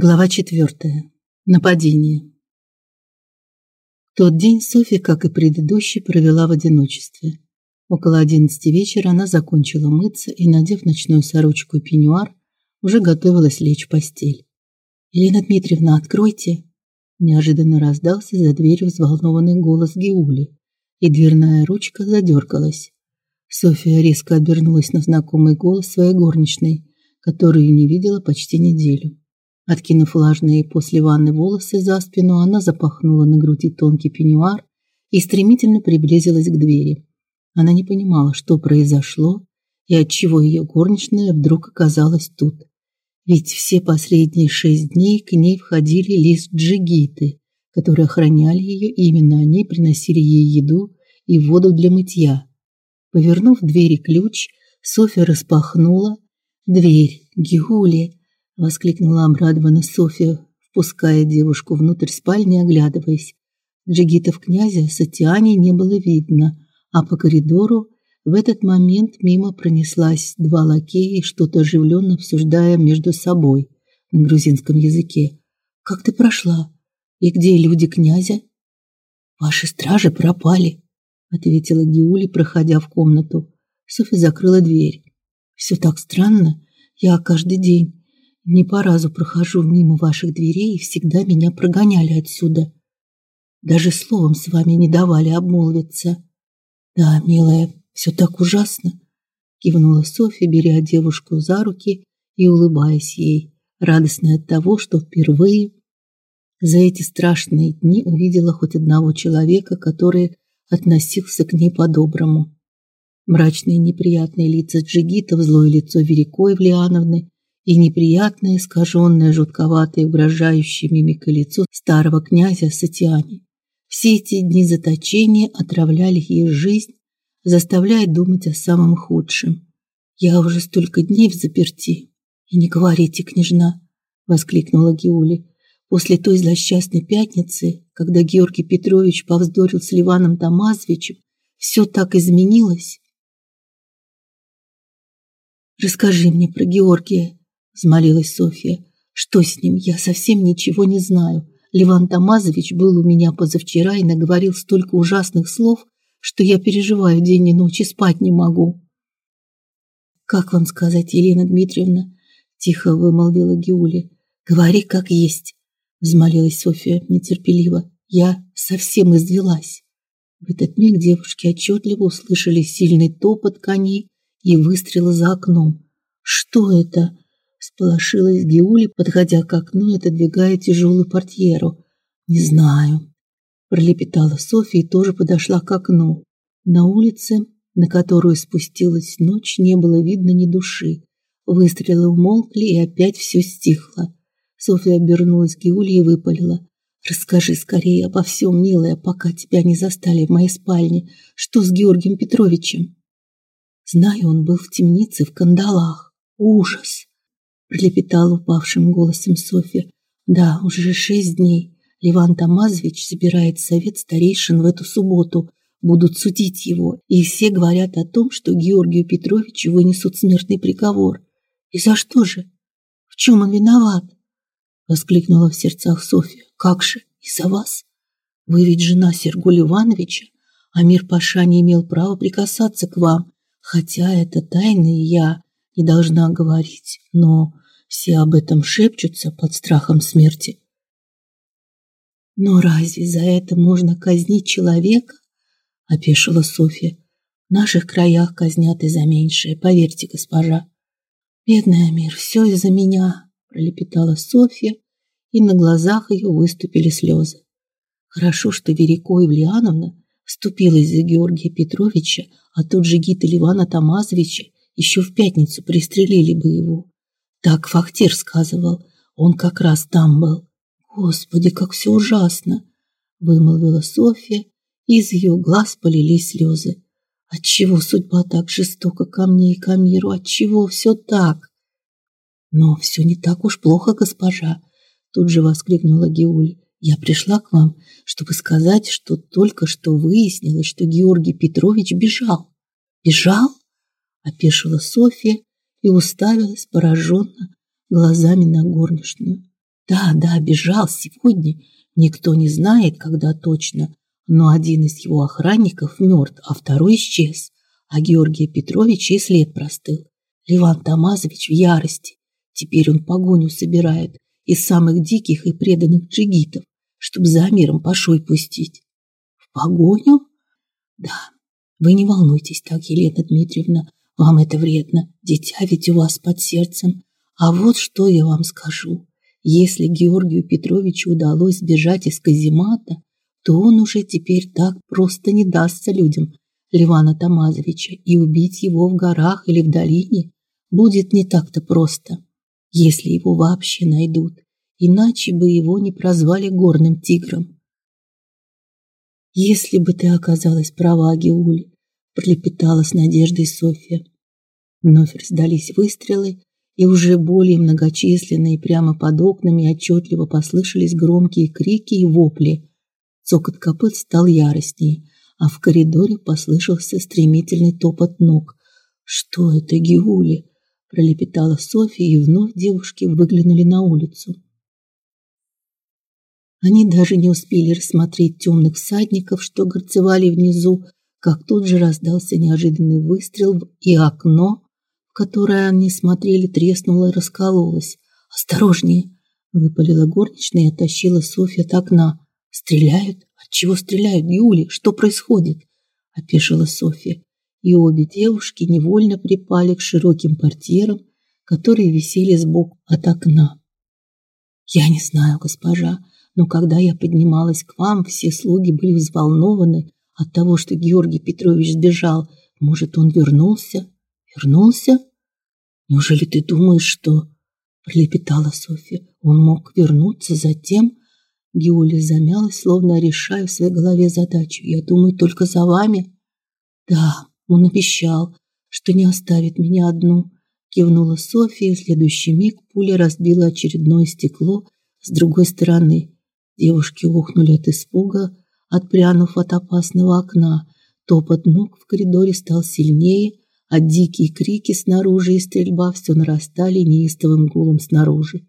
Глава четвертая. Нападение. Тот день Софья, как и предыдущий, провела в одиночестве. Около одиннадцати вечера она закончила мыться и, надев ночную сорочку и пеньюар, уже готовилась лечь в постель. Елена Дмитриевна, откройте, неожиданно раздался за дверью взволнованный голос Геули, и дверная ручка задергалась. Софья резко обернулась на знакомый голос своей горничной, которую не видела почти неделю. Откинув влажные после ванны волосы за спину, она запахнула на груди тонкий пеньюар и стремительно приблизилась к двери. Она не понимала, что произошло и отчего ее горничная вдруг оказалась тут. Ведь все последние шесть дней к ней входили лишь джигиты, которые охраняли ее, и именно они приносили ей еду и воду для мытья. Повернув двери ключ, Софья распахнула дверь. Гиули воскликнула обрадованно Софья, впуская девушку внутрь спальни, оглядываясь. Джигитов князя Сатиани не было видно, а по коридору в этот момент мимо пронеслась два лакея, что-то оживленно обсуждая между собой на грузинском языке. Как ты прошла? И где люди князя? Ваши стражи пропали, ответила Гиули, проходя в комнату. Софья закрыла дверь. Все так странно. Я каждый день не по разу прохожу мимо ваших дверей и всегда меня прогоняли отсюда. Даже словом с вами не давали обмолвиться. Да, милая, все так ужасно, кивнула Софья, беря девушку за руки и улыбаясь ей, радостная от того, что впервые за эти страшные дни увидела хоть одного человека, который относился к ней по-доброму. Мрачные неприятные лица джигитов, злое лицо Верикой Влиановны и неприятное, искаженное, жутковатое, угрожающее мимикой лицо старого князя Сатиани. Все эти дни заточения отравляли ей жизнь, заставляя думать о самом худшем. Я уже столько дней в заперти. И не говорите, княжна, воскликнула Гиули. После той злосчастной пятницы, когда Георгий Петрович повздорил с Ливаном Тамазовичем, все так изменилось. Расскажи мне про Георгия, взмолилась Софья. Что с ним? Я совсем ничего не знаю. Леван Тамазович был у меня позавчера и наговорил столько ужасных слов, что я переживаю день и ночь и спать не могу. Как вам сказать, Елена Дмитриевна? тихо вымолвила Гиуля. Говори как есть, взмолилась Софья нетерпеливо. Я совсем извелась. В этот миг девушки отчетливо услышали сильный топот коней и выстрелы за окном. Что это? Сполошилась Гиули, подходя к окну и отодвигая тяжелую портьеру. Не знаю, пролепетала Софья и тоже подошла к окну. На улице, на которую спустилась ночь, не было видно ни души. Выстрелы умолкли, и опять все стихло. Софья обернулась к Гиуле и выпалила: "Расскажи скорее обо всем, милая, пока тебя не застали в моей спальне. Что с Георгием Петровичем?" Знаю, он был в темнице в кандалах. Ужас пролепетала упавшим голосом Софья. Да, уже шесть дней. Леван Тамазович собирает совет старейшин в эту субботу. Будут судить его, и все говорят о том, что Георгию Петровичу вынесут смертный приговор. И за что же? В чем он виноват? воскликнула в сердцах Софья. Как же, из-за вас? Вы ведь жена Сергея Ивановича, а мир Паша не имел права прикасаться к вам, хотя это тайна, и я не должна говорить, но все об этом шепчутся под страхом смерти. Но разве за это можно казнить человека? опешила Софья. В наших краях казнят и за меньшее, поверьте, госпожа. Бедная мир, все из-за меня, пролепетала Софья, и на глазах ее выступили слезы. Хорошо, что Верико Евлеановна вступилась за Георгия Петровича, а тот же Гита Ливана Тамазовича еще в пятницу пристрелили бы его. Так Фахтир сказывал. Он как раз там был. Господи, как все ужасно, вымолвила Софья, и из ее глаз полились слезы. Отчего судьба так жестока ко мне и к миру? Отчего все так? Но все не так уж плохо, госпожа, тут же воскликнула Геуль. Я пришла к вам, чтобы сказать, что только что выяснилось, что Георгий Петрович бежал. Бежал? Опешила Софья и уставилась пораженно глазами на горничную. Да, да, бежал сегодня. Никто не знает, когда точно, но один из его охранников мертв, а второй исчез. А Георгия Петровича и след простыл. Леван Тамазович в ярости. Теперь он погоню собирает из самых диких и преданных джигитов, чтобы за миром пошой пустить. В погоню? Да, вы не волнуйтесь так, Елена Дмитриевна, вам это вредно, дитя ведь у вас под сердцем. А вот что я вам скажу. Если Георгию Петровичу удалось сбежать из каземата, то он уже теперь так просто не дастся людям Ливана Тамазовича, и убить его в горах или в долине будет не так-то просто, если его вообще найдут, иначе бы его не прозвали горным тигром. Если бы ты оказалась права, Геули, пролепетала с надеждой Софья. Вновь раздались выстрелы, и уже более многочисленные прямо под окнами отчетливо послышались громкие крики и вопли. Цокот копыт стал яростнее, а в коридоре послышался стремительный топот ног. Что это, Геули? пролепетала Софья, и вновь девушки выглянули на улицу. Они даже не успели рассмотреть темных всадников, что горцевали внизу, как тут же раздался неожиданный выстрел, и окно, в которое они смотрели, треснуло и раскололось. «Осторожнее!» – выпалила горничная и оттащила Софью от окна. «Стреляют? От чего стреляют, Юли? Что происходит?» – опешила Софья. И обе девушки невольно припали к широким портьерам, которые висели сбоку от окна. «Я не знаю, госпожа», но когда я поднималась к вам, все слуги были взволнованы от того, что Георгий Петрович сбежал. Может, он вернулся? Вернулся? Неужели ты думаешь, что пролепетала Софья. Он мог вернуться затем, Геоля замялась, словно решая в своей голове задачу. Я думаю только за вами. Да, он обещал, что не оставит меня одну, кивнула Софья, и в следующий миг пуля разбила очередное стекло с другой стороны. Девушки ухнули от испуга, отпрянув от опасного окна. Топот ног в коридоре стал сильнее, а дикие крики снаружи и стрельба все нарастали неистовым гулом снаружи.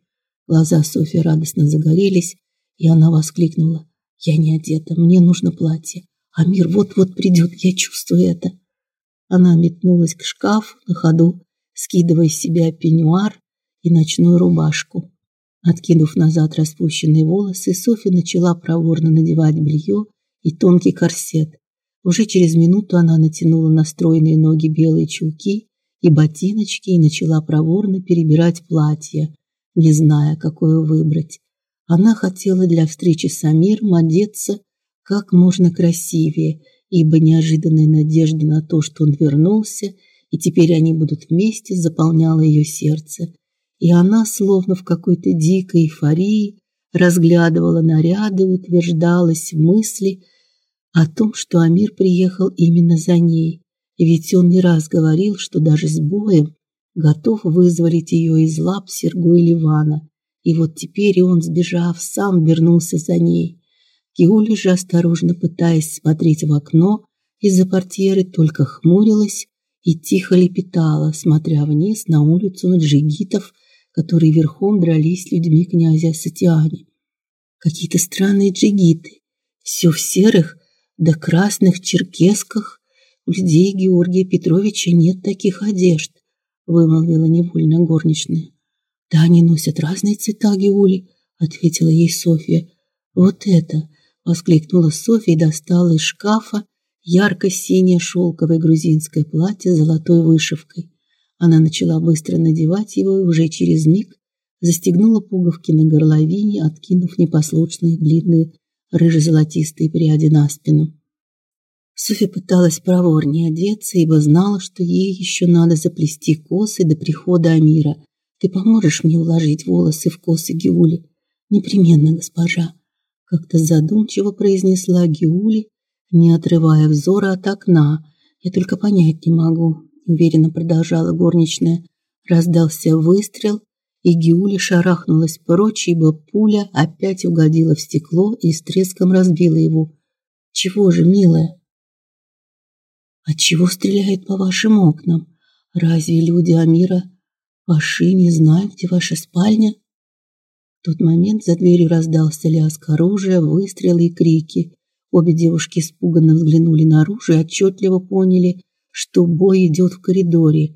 Глаза Софьи радостно загорелись, и она воскликнула: "Я не одета, мне нужно платье. А мир вот-вот придет, я чувствую это". Она метнулась к шкафу на ходу, скидывая с себя пеньюар и ночную рубашку. Откинув назад распущенные волосы, Софья начала проворно надевать белье и тонкий корсет. Уже через минуту она натянула на стройные ноги белые чулки и ботиночки и начала проворно перебирать платье, не зная, какое выбрать. Она хотела для встречи с Амиром одеться как можно красивее, ибо неожиданная надежда на то, что он вернулся, и теперь они будут вместе, заполняла ее сердце и она, словно в какой-то дикой эйфории, разглядывала наряды, утверждалась в мысли о том, что Амир приехал именно за ней, ведь он не раз говорил, что даже с боем готов вызволить ее из лап Серго и Ливана. И вот теперь он, сбежав, сам вернулся за ней. Киоли же, осторожно пытаясь смотреть в окно из-за портьеры, только хмурилась и тихо лепетала, смотря вниз на улицу джигитов, которые верхом дрались с людьми князя Сатиани. Какие-то странные джигиты, все в серых да красных черкесках. У людей Георгия Петровича нет таких одежд, вымолвила невольно горничная. Да они носят разные цвета, Геули, ответила ей Софья. Вот это, воскликнула Софья и достала из шкафа ярко-синее шелковое грузинское платье с золотой вышивкой. Она начала быстро надевать его и уже через миг застегнула пуговки на горловине, откинув непослушные длинные рыже-золотистые пряди на спину. Софья пыталась проворнее одеться, ибо знала, что ей еще надо заплести косы до прихода Амира. Ты поможешь мне уложить волосы в косы Гиули? Непременно, госпожа, как-то задумчиво произнесла Гиули, не отрывая взора от окна. Я только понять не могу, уверенно продолжала горничная. Раздался выстрел, и Гиуля шарахнулась прочь, ибо пуля опять угодила в стекло и с треском разбила его. Чего же, милая? От чего стреляют по вашим окнам? Разве люди Амира ваши не знают, где ваша спальня? В тот момент за дверью раздался лязг оружия, выстрелы и крики. Обе девушки испуганно взглянули наружу и отчетливо поняли, что бой идет в коридоре.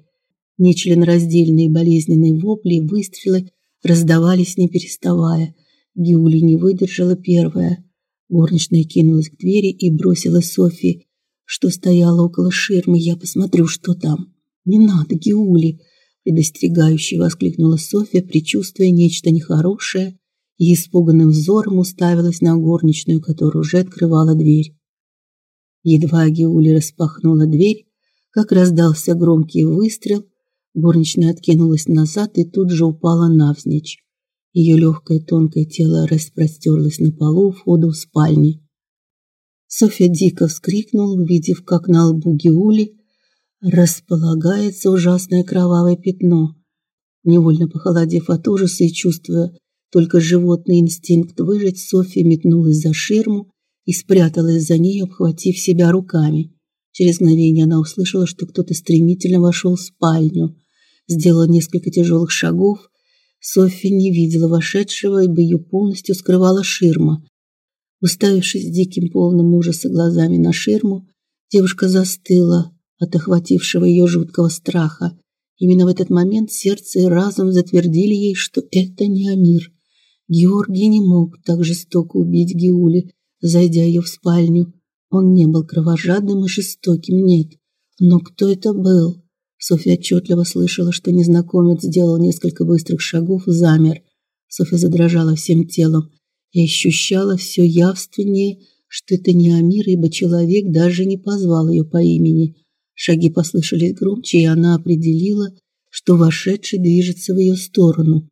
Нечленораздельные болезненные вопли и выстрелы раздавались не переставая. Гиули не выдержала первая. Горничная кинулась к двери и бросила Софи, что стояла около ширмы. Я посмотрю, что там. Не надо, Гиули, предостерегающе воскликнула Софья, предчувствуя нечто нехорошее, и испуганным взором уставилась на горничную, которая уже открывала дверь. Едва Гиули распахнула дверь, как раздался громкий выстрел, горничная откинулась назад и тут же упала навзничь. Ее легкое тонкое тело распростерлось на полу у входа в спальню. Софья дико вскрикнула, увидев, как на лбу Гиули располагается ужасное кровавое пятно. Невольно похолодев от ужаса и чувствуя только животный инстинкт выжить, Софья метнулась за ширму и спряталась за ней, обхватив себя руками. Через мгновение она услышала, что кто-то стремительно вошел в спальню, сделала несколько тяжелых шагов. Софья не видела вошедшего, ибо ее полностью скрывала ширма. Уставившись диким полным ужаса глазами на ширму, девушка застыла, от охватившего ее жуткого страха. Именно в этот момент сердце и разум затвердили ей, что это не Амир. Георгий не мог так жестоко убить Гиули, зайдя ее в спальню. Он не был кровожадным и жестоким, нет. Но кто это был? Софья отчетливо слышала, что незнакомец сделал несколько быстрых шагов и замер. Софья задрожала всем телом и ощущала все явственнее, что это не Амир, ибо человек даже не позвал ее по имени. Шаги послышались громче, и она определила, что вошедший движется в ее сторону.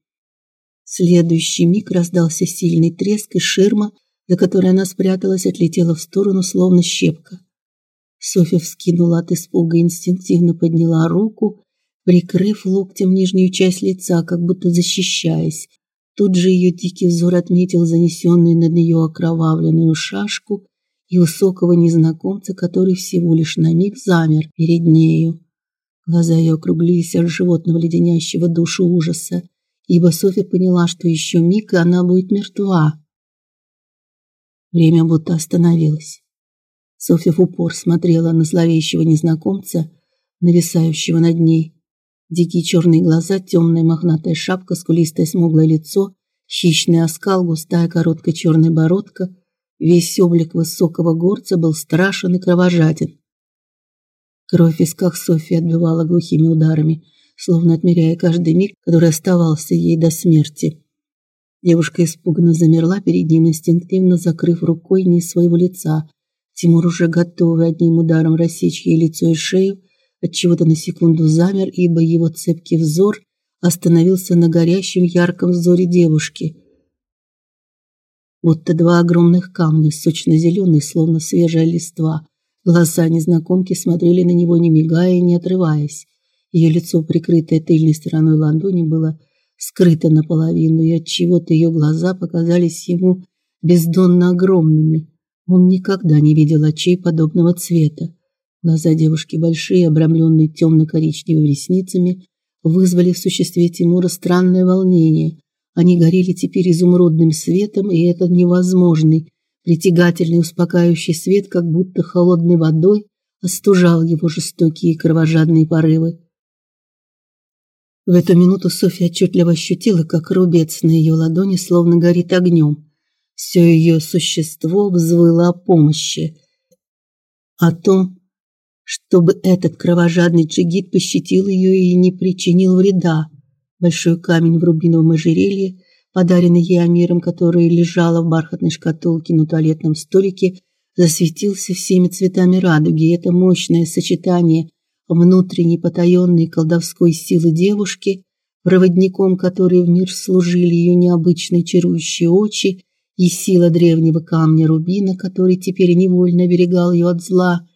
В следующий миг раздался сильный треск, и ширма, за которой она спряталась, отлетела в сторону, словно щепка. Софья вскинула от испуга инстинктивно подняла руку, прикрыв локтем нижнюю часть лица, как будто защищаясь. Тут же ее дикий взор отметил занесенную над ее окровавленную шашку и высокого незнакомца, который всего лишь на миг замер перед нею. Глаза ее округлились от животного леденящего душу ужаса, ибо Софья поняла, что еще миг, и она будет мертва. Время будто остановилось. Софья в упор смотрела на зловещего незнакомца, нависающего над ней. Дикие черные глаза, темная мохнатая шапка, скулистое смуглое лицо, хищный оскал, густая короткая черная бородка – Весь облик высокого горца был страшен и кровожаден. Кровь в висках Софьи отбивала глухими ударами, словно отмеряя каждый миг, который оставался ей до смерти. Девушка испуганно замерла перед ним, инстинктивно закрыв рукой низ своего лица. Тимур уже готовый одним ударом рассечь ей лицо и шею, от чего-то на секунду замер, ибо его цепкий взор остановился на горящем ярком взоре девушки будто два огромных камня, сочно-зеленые, словно свежая листва. Глаза незнакомки смотрели на него, не мигая и не отрываясь. Ее лицо, прикрытое тыльной стороной ладони, было скрыто наполовину, и от чего-то ее глаза показались ему бездонно огромными. Он никогда не видел очей подобного цвета. Глаза девушки большие, обрамленные темно-коричневыми ресницами, вызвали в существе Тимура странное волнение. Они горели теперь изумрудным светом, и этот невозможный, притягательный, успокаивающий свет, как будто холодной водой, остужал его жестокие кровожадные порывы. В эту минуту Софья отчетливо ощутила, как рубец на ее ладони словно горит огнем. Все ее существо взвыло о помощи, о том, чтобы этот кровожадный джигит пощадил ее и не причинил вреда. Большой камень в рубиновом ожерелье, подаренный ей Амиром, который лежала в бархатной шкатулке на туалетном столике, засветился всеми цветами радуги. Это мощное сочетание внутренней потаенной колдовской силы девушки, проводником которой в мир служили ее необычные чарующие очи, и сила древнего камня рубина, который теперь невольно оберегал ее от зла,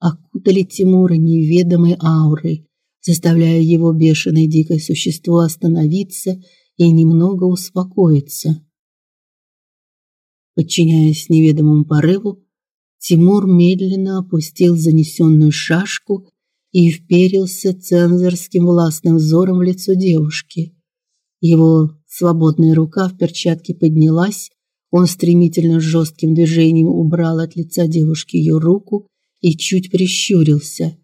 окутали Тимура неведомой аурой заставляя его бешеное дикое существо остановиться и немного успокоиться. Подчиняясь неведомому порыву, Тимур медленно опустил занесенную шашку и вперился цензорским властным взором в лицо девушки. Его Свободная рука в перчатке поднялась, он стремительно жестким движением убрал от лица девушки ее руку и чуть прищурился.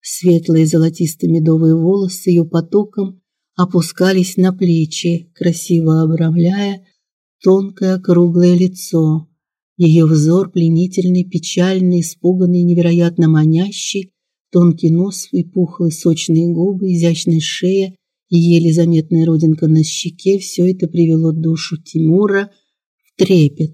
Светлые золотисто-медовые волосы ее потоком опускались на плечи, красиво обрамляя тонкое круглое лицо. Ее взор пленительный, печальный, испуганный, невероятно манящий, тонкий нос и пухлые сочные губы, изящная шея и еле заметная родинка на щеке все это привело душу Тимура в трепет.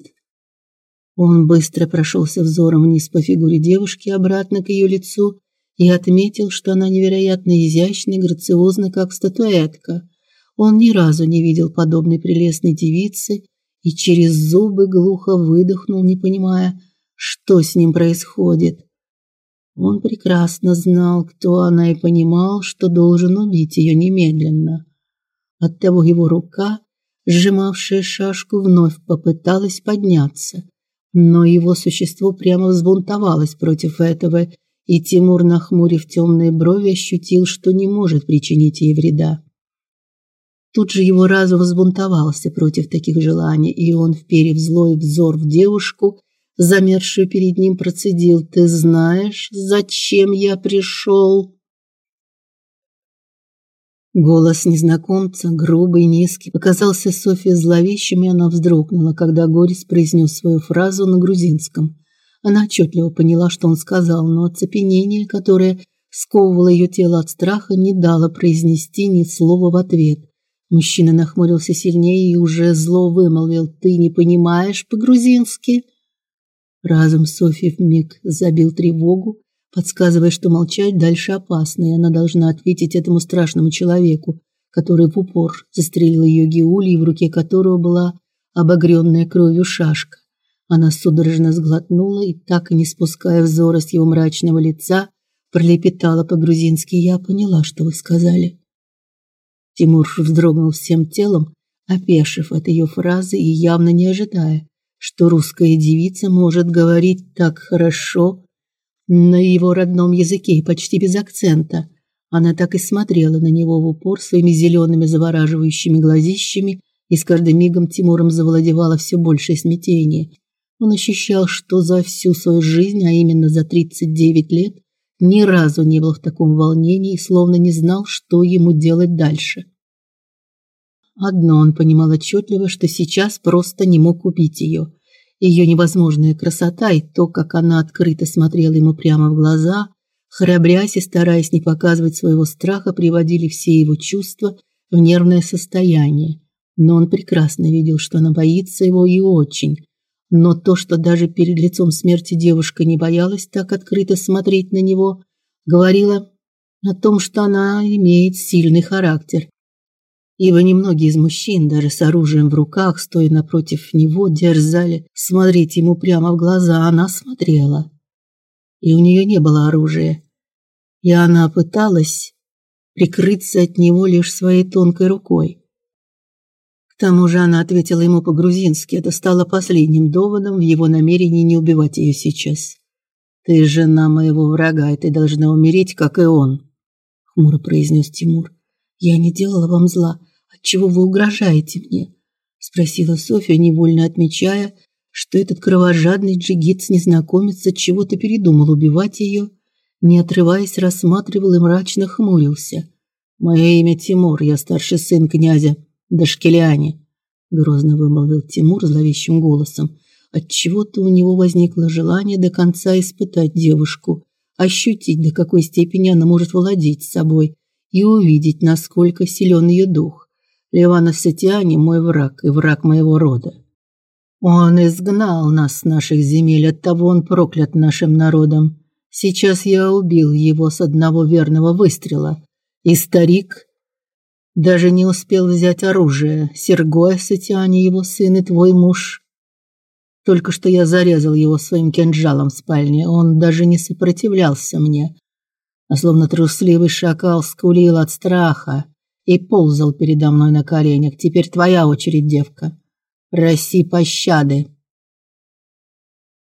Он быстро прошелся взором вниз по фигуре девушки, обратно к ее лицу и отметил, что она невероятно изящна и грациозна, как статуэтка. Он ни разу не видел подобной прелестной девицы и через зубы глухо выдохнул, не понимая, что с ним происходит. Он прекрасно знал, кто она, и понимал, что должен убить ее немедленно. Оттого его рука, сжимавшая шашку, вновь попыталась подняться, но его существо прямо взбунтовалось против этого, и Тимур, нахмурив темные брови, ощутил, что не может причинить ей вреда. Тут же его разум взбунтовался против таких желаний, и он, вперев злой взор в девушку, замершую перед ним, процедил: "Ты знаешь, зачем я пришел?» Голос незнакомца, грубый, низкий, показался Софии зловещим, и она вздрогнула, когда Горис произнес свою фразу на грузинском. Она отчетливо поняла, что он сказал, но оцепенение, которое сковывало ее тело от страха, не дало произнести ни слова в ответ. Мужчина нахмурился сильнее и уже зло вымолвил: "Ты не понимаешь по-грузински?" Разум Софьи вмиг забил тревогу, подсказывая, что молчать дальше опасно, и она должна ответить этому страшному человеку, который в упор застрелил ее Геули, в руке которого была обогренная кровью шашка. Она судорожно сглотнула и, так и не спуская взора с его мрачного лица, пролепетала по-грузински: "Я поняла, что вы сказали". Тимур вздрогнул всем телом, опешив от ее фразы и явно не ожидая, что русская девица может говорить так хорошо на его родном языке и почти без акцента. Она так и смотрела на него в упор своими зелеными завораживающими глазищами, и с каждым мигом Тимуром завладевало все большее смятение. Он ощущал, что за всю свою жизнь, а именно за 39 лет, ни разу не был в таком волнении и словно не знал, что ему делать дальше. Одно он понимал отчетливо, что сейчас просто не мог убить ее. Ее невозможная красота и то, как она открыто смотрела ему прямо в глаза, храбрясь и стараясь не показывать своего страха, приводили все его чувства в нервное состояние. Но он прекрасно видел, что она боится его и очень. Но то, что даже перед лицом смерти девушка не боялась так открыто смотреть на него, говорило о том, что она имеет сильный характер ибо немногие из мужчин, даже с оружием в руках, стоя напротив него, дерзали смотреть ему прямо в глаза, она смотрела. И у нее не было оружия. И она пыталась прикрыться от него лишь своей тонкой рукой. К тому же она ответила ему по-грузински. Это стало последним доводом в его намерении не убивать ее сейчас. Ты жена моего врага, и ты должна умереть, как и он, хмуро произнес Тимур. Я не делала вам зла. Отчего вы угрожаете мне? спросила Софья, невольно отмечая, что этот кровожадный джигит-незнакомец от чего-то передумал убивать ее, не отрываясь, рассматривал и мрачно хмурился. Мое имя Тимур, я старший сын князя Дашкеляни, грозно вымолвил Тимур зловещим голосом. От чего-то у него возникло желание до конца испытать девушку, ощутить, до какой степени она может владеть собой и увидеть, насколько силен ее дух. Ливана Сатиани мой враг и враг моего рода. Он изгнал нас с наших земель, оттого он проклят нашим народом. Сейчас я убил его с одного верного выстрела. И старик даже не успел взять оружие. Сергой Сатиани, его сын и твой муж. Только что я зарезал его своим кинжалом в спальне. Он даже не сопротивлялся мне, а словно трусливый шакал скулил от страха и ползал передо мной на коленях. Теперь твоя очередь, девка. Проси пощады.